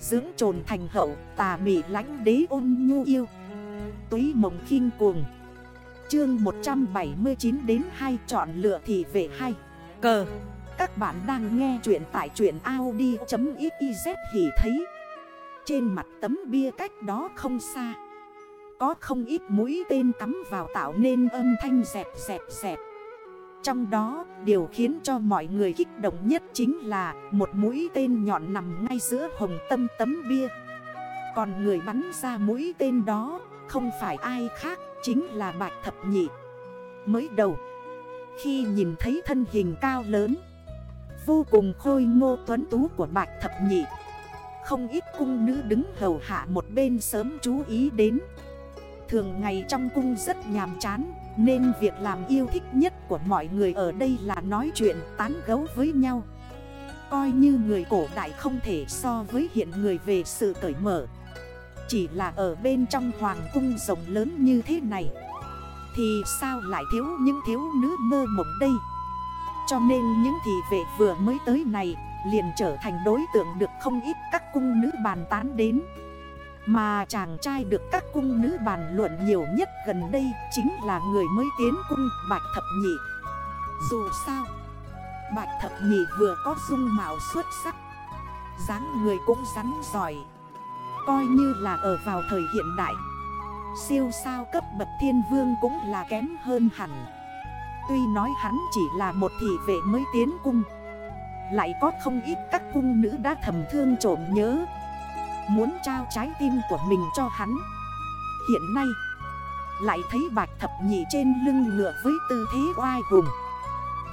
Dưỡng trồn thành hậu, tà mị lánh đế ôn nhu yêu. Túy mộng khinh cuồng. Chương 179 đến 2 chọn lựa thì về 2 Cờ. Các bạn đang nghe chuyện tại chuyện Audi.xyz thì thấy. Trên mặt tấm bia cách đó không xa. Có không ít mũi tên cắm vào tạo nên âm thanh dẹp dẹp dẹp trong đó, điều khiến cho mọi người kích động nhất chính là một mũi tên nhọn nằm ngay giữa hồng tâm tấm bia. Còn người bắn ra mũi tên đó không phải ai khác, chính là Bạch Thập Nhị. Mới đầu, khi nhìn thấy thân hình cao lớn, vô cùng khôi ngô tuấn tú của Bạch Thập Nhị, không ít cung nữ đứng hầu hạ một bên sớm chú ý đến. Thường ngày trong cung rất nhàm chán nên việc làm yêu thích nhất của mọi người ở đây là nói chuyện tán gấu với nhau. Coi như người cổ đại không thể so với hiện người về sự cởi mở. Chỉ là ở bên trong hoàng cung rộng lớn như thế này, Thì sao lại thiếu những thiếu nữ mơ mộng đây? Cho nên những thị vệ vừa mới tới này, liền trở thành đối tượng được không ít các cung nữ bàn tán đến mà chàng trai được các cung nữ bàn luận nhiều nhất gần đây chính là người mới tiến cung Bạch Thập Nhị. Dù sao, Bạch Thập Nhị vừa có dung mạo xuất sắc dáng người cũng rắn giỏi Coi như là ở vào thời hiện đại. Siêu sao cấp bậc thiên vương cũng là kém hơn hẳn. Tuy nói hắn chỉ là một thị vệ mới tiến cung Lại có không ít các cung nữ đã thầm thương trộm nhớ. Muốn trao trái tim của mình cho hắn. Hiện nay, Lại thấy bạch thập nhị trên lưng ngựa với tư thế oai hùng.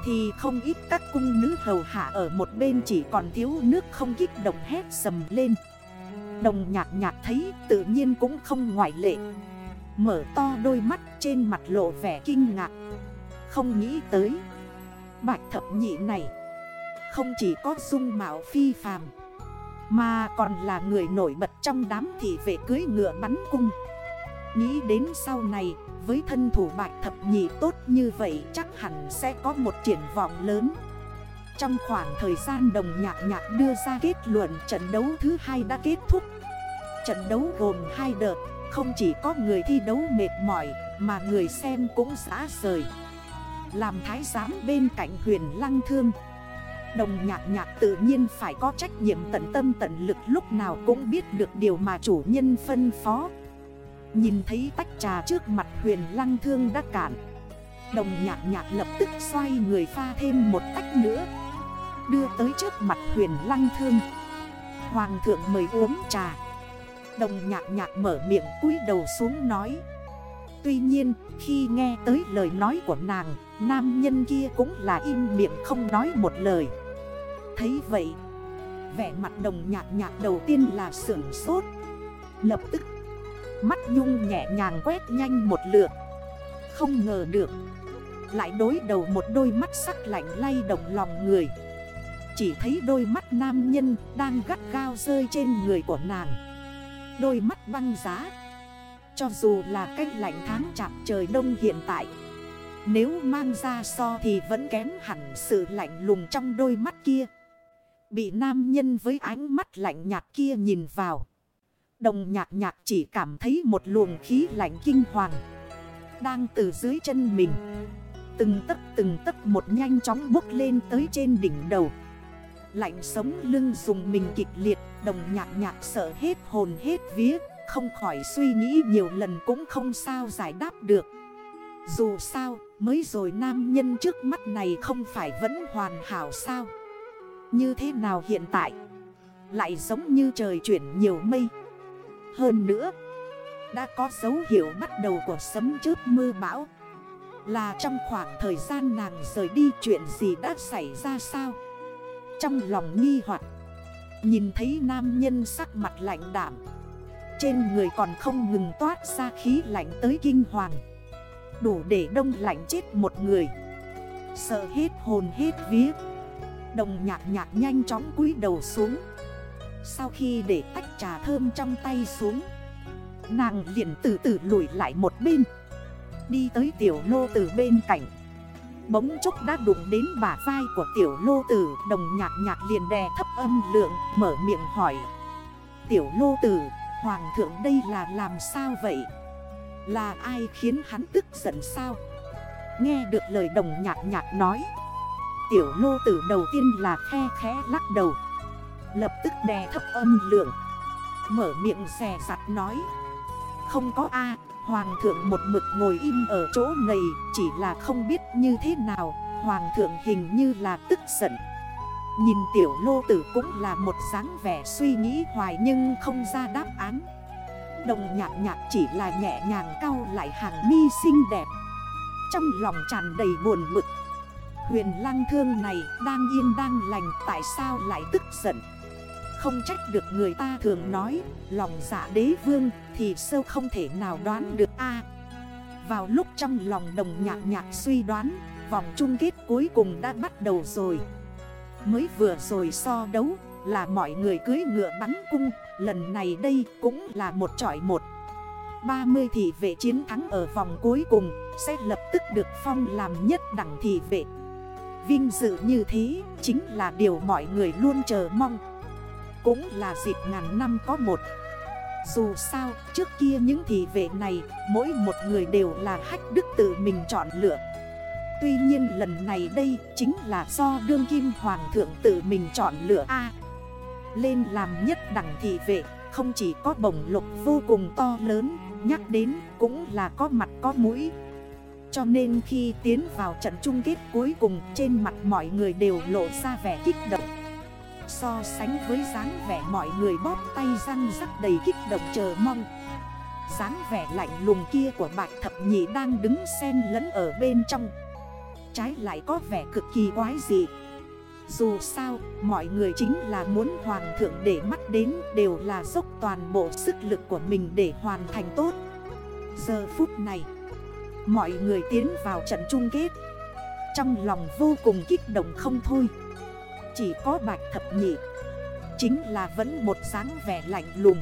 Thì không ít các cung nữ hầu hạ ở một bên chỉ còn thiếu nước không kích động hét sầm lên. Đồng nhạc nhạc thấy tự nhiên cũng không ngoại lệ. Mở to đôi mắt trên mặt lộ vẻ kinh ngạc. Không nghĩ tới Bạch thập nhị này Không chỉ có dung mạo phi phàm mà còn là người nổi bật trong đám thị vệ cưới ngựa bắn cung. Nghĩ đến sau này, với thân thủ bạch thập nhị tốt như vậy chắc hẳn sẽ có một triển vọng lớn. Trong khoảng thời gian đồng nhạc nhạc đưa ra kết luận, trận đấu thứ hai đã kết thúc. Trận đấu gồm hai đợt, Không chỉ có người thi đấu mệt mỏi, mà người xem cũng xã rời. Làm thái giám bên cạnh huyền lăng thương Đồng nhạc nhạc tự nhiên phải có trách nhiệm tận tâm tận lực lúc nào cũng biết được điều mà chủ nhân phân phó. Nhìn thấy tách trà trước mặt huyền lăng thương đã cạn. Đồng nhạc nhạc lập tức xoay người pha thêm một tách nữa. Đưa tới trước mặt huyền lăng thương. Hoàng thượng mời uống trà. Đồng nhạc nhạc mở miệng cúi đầu xuống nói. Tuy nhiên, khi nghe tới lời nói của nàng, Nam nhân kia cũng là im miệng không nói một lời. Thấy vậy, Vẻ mặt đồng nhạc nhạc đầu tiên là sưởng sốt. Lập tức, Mắt nhung nhẹ nhàng quét nhanh một lượt. Không ngờ được, Lại đối đầu một đôi mắt sắc lạnh lay động lòng người. Chỉ thấy đôi mắt nam nhân đang gắt gao rơi trên người của nàng. Đôi mắt băng giá, Cho dù là cách lạnh tháng chạp trời đông hiện tại, Nếu mang ra so thì vẫn kém hẳn sự lạnh lùng trong đôi mắt kia. Bị nam nhân với ánh mắt lạnh nhạt kia nhìn vào. Đồng nhạc nhạc chỉ cảm thấy một luồng khí lạnh kinh hoàng. Đang từ dưới chân mình. Từng tấc từng tấc một nhanh chóng bốc lên tới trên đỉnh đầu. Lạnh sống lưng dùng mình kịch liệt. Đồng nhạc nhạc sợ hết hồn hết vía. Không khỏi suy nghĩ nhiều lần cũng không sao giải đáp được. Dù sao, mới rồi nam nhân trước mắt này không phải vẫn hoàn hảo sao? Như thế nào hiện tại? Lại giống như trời chuyển nhiều mây. Hơn nữa, Đã có dấu hiệu bắt đầu của sấm chớp mưa bão. Là trong khoảng thời gian nàng rời đi, chuyện gì đã xảy ra sao? Trong lòng nghi hoặc, Nhìn thấy nam nhân sắc mặt lạnh đảm Trên người còn không ngừng toát ra khí lạnh tới kinh hoàng. Đủ để đông lạnh chết một người. Sợ hết hồn hết viết Đồng nhạc nhạc nhanh chóng cúi đầu xuống Sau khi để tách trà thơm trong tay xuống Nàng liền từ từ lùi lại một bên Đi tới tiểu lô từ bên cạnh Bỗng chốc đã đụng đến bả vai của tiểu lô tử Đồng nhạc nhạc liền đè thấp âm lượng Mở miệng hỏi Tiểu lô tử, hoàng thượng đây là làm sao vậy? Là ai khiến hắn tức giận sao? Nghe được lời đồng nhạc nhạc nói Tiểu lô tử đầu tiên là khe khẽ lắc đầu. Lập tức đè thấp âm lượng. Mở miệng xè sặt nói. Không có A, Hoàng thượng một mực ngồi im ở chỗ này, Chỉ là không biết như thế nào. Hoàng thượng hình như là tức giận. Nhìn tiểu lô tử cũng là một dáng vẻ suy nghĩ hoài nhưng không ra đáp án. Đồng nhạc nhạc chỉ là nhẹ nhàng cao lại hàng mi xinh đẹp. Trong lòng tràn đầy buồn bực Huyền lăng thương này đang yên đang lành, tại sao lại tức giận? Không trách được người ta thường nói, Lòng dạ đế vương thì sâu không thể nào đoán được a. Vào lúc trong lòng đồng nhạc nhạc suy đoán, Vòng chung kết cuối cùng đã bắt đầu rồi. Mới vừa rồi so đấu là mọi người cưới ngựa bắn cung, Lần này đây cũng là một trọi một. 30 thị vệ chiến thắng ở vòng cuối cùng Sẽ lập tức được phong làm nhất đẳng thị vệ. Vinh dự như thế chính là điều mọi người luôn chờ mong. Cũng là dịp ngàn năm có một. Dù sao, trước kia những thị vệ này, Mỗi một người đều là hách đức tự mình chọn lựa. Tuy nhiên lần này đây chính là do đương kim hoàng thượng tự mình chọn lựa A. Lên làm nhất đẳng thị vệ, Không chỉ có bổng lục vô cùng to lớn, Nhắc đến cũng là có mặt có mũi cho nên khi tiến vào trận chung kết cuối cùng Trên mặt mọi người đều lộ ra vẻ kích động. So sánh với dáng vẻ mọi người bóp tay răng rắc đầy kích động chờ mong. Dáng vẻ lạnh lùng kia của bạch thập nhị đang đứng xen lẫn ở bên trong. Trái lại có vẻ cực kỳ quái dị. Dù sao, mọi người chính là muốn hoàng thượng để mắt đến Đều là dốc toàn bộ sức lực của mình để hoàn thành tốt. Giờ phút này Mọi người tiến vào trận chung kết. Trong lòng vô cùng kích động không thôi. Chỉ có bạch thập nhị. Chính là vẫn một dáng vẻ lạnh lùng.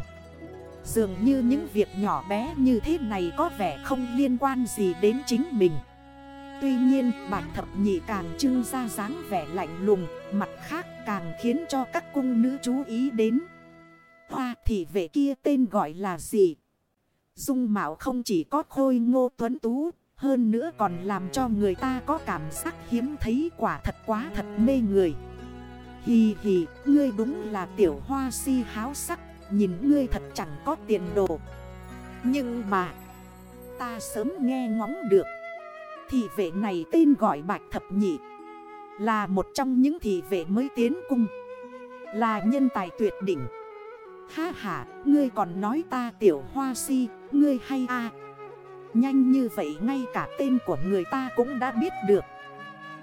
Dường như những việc nhỏ bé như thế này có vẻ không liên quan gì đến chính mình. Tuy nhiên, bạch thập nhị càng trưng ra dáng vẻ lạnh lùng, Mặt khác càng khiến cho các cung nữ chú ý đến. Hoa thị vệ kia tên gọi là gì? Dung mạo không chỉ có khôi ngô tuấn tú, hơn nữa còn làm cho người ta có cảm giác hiếm thấy quả thật quá thật mê người. Hì hì, ngươi đúng là tiểu hoa si háo sắc, nhìn ngươi thật chẳng có tiền đồ. Nhưng mà, ta sớm nghe ngóng được. Thị vệ này tên gọi Bạch Thập Nhị, là một trong những thị vệ mới tiến cung. Là nhân tài tuyệt đỉnh. Ha ha, ngươi còn nói ta tiểu hoa si, ngươi hay a. Nhanh như vậy ngay cả tên của người ta cũng đã biết được.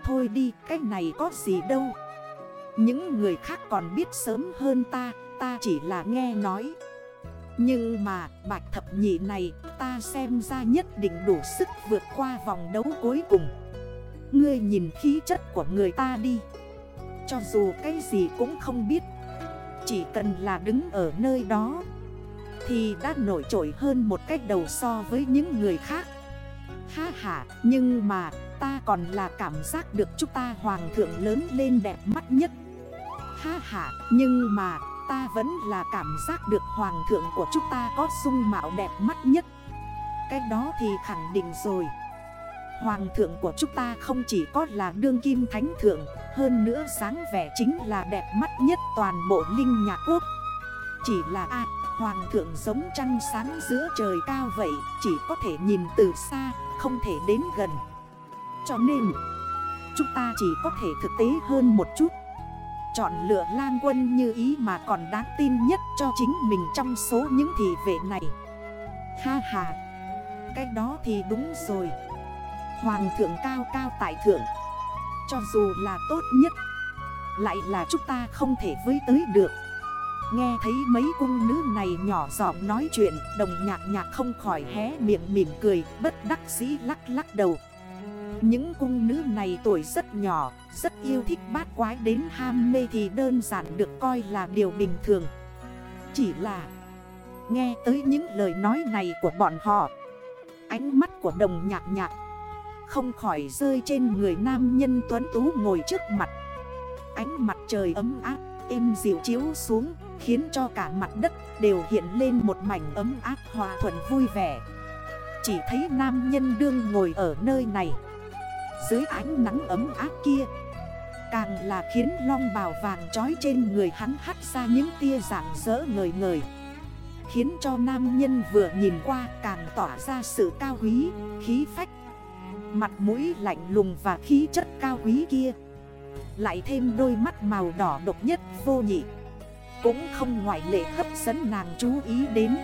Thôi đi, cái này có gì đâu. Những người khác còn biết sớm hơn ta, ta chỉ là nghe nói. Nhưng mà bạch thập nhị này ta xem ra nhất định đủ sức vượt qua vòng đấu cuối cùng. Ngươi nhìn khí chất của người ta đi. Cho dù cái gì cũng không biết. Chỉ cần là đứng ở nơi đó. Thì đã nổi trội hơn một cách đầu so với những người khác. Ha ha, nhưng mà, ta còn là cảm giác được chúng ta hoàng thượng lớn lên đẹp mắt nhất. Ha ha, nhưng mà, ta vẫn là cảm giác được hoàng thượng của chúng ta có dung mạo đẹp mắt nhất. Cái đó thì khẳng định rồi. Hoàng thượng của chúng ta không chỉ có là đương kim thánh thượng, Hơn nữa sáng vẻ chính là đẹp mắt nhất toàn bộ linh nhà quốc. Chỉ là a Hoàng thượng giống trăng sáng giữa trời cao vậy Chỉ có thể nhìn từ xa, không thể đến gần. Cho nên, chúng ta chỉ có thể thực tế hơn một chút. Chọn lựa lang quân như ý mà còn đáng tin nhất cho chính mình trong số những thị vệ này. Ha ha, cái đó thì đúng rồi. Hoàng thượng cao cao tại thượng Cho dù là tốt nhất Lại là chúng ta không thể với tới được. Nghe thấy mấy cung nữ này nhỏ giọng nói chuyện Đồng nhạc nhạc không khỏi hé miệng mỉm cười Bất đắc dĩ lắc lắc đầu. Những cung nữ này tuổi rất nhỏ Rất yêu thích bát quái đến ham mê Thì đơn giản được coi là điều bình thường. Chỉ là Nghe tới những lời nói này của bọn họ Ánh mắt của đồng nhạc nhạc không khỏi rơi trên người nam nhân tuấn tú ngồi trước mặt. Ánh mặt trời ấm áp, êm dịu chiếu xuống Khiến cho cả mặt đất đều hiện lên một mảnh ấm áp hòa thuận vui vẻ. Chỉ thấy nam nhân đương ngồi ở nơi này. Dưới ánh nắng ấm áp kia Càng là khiến long bào vàng trói trên người hắn hắt ra những tia dạng rỡ ngời ngời Khiến cho nam nhân vừa nhìn qua càng tỏa ra sự cao quý, khí phách. Mặt mũi lạnh lùng và khí chất cao quý kia Lại thêm đôi mắt màu đỏ độc nhất vô nhị. Cũng không ngoại lệ hấp dẫn nàng chú ý đến.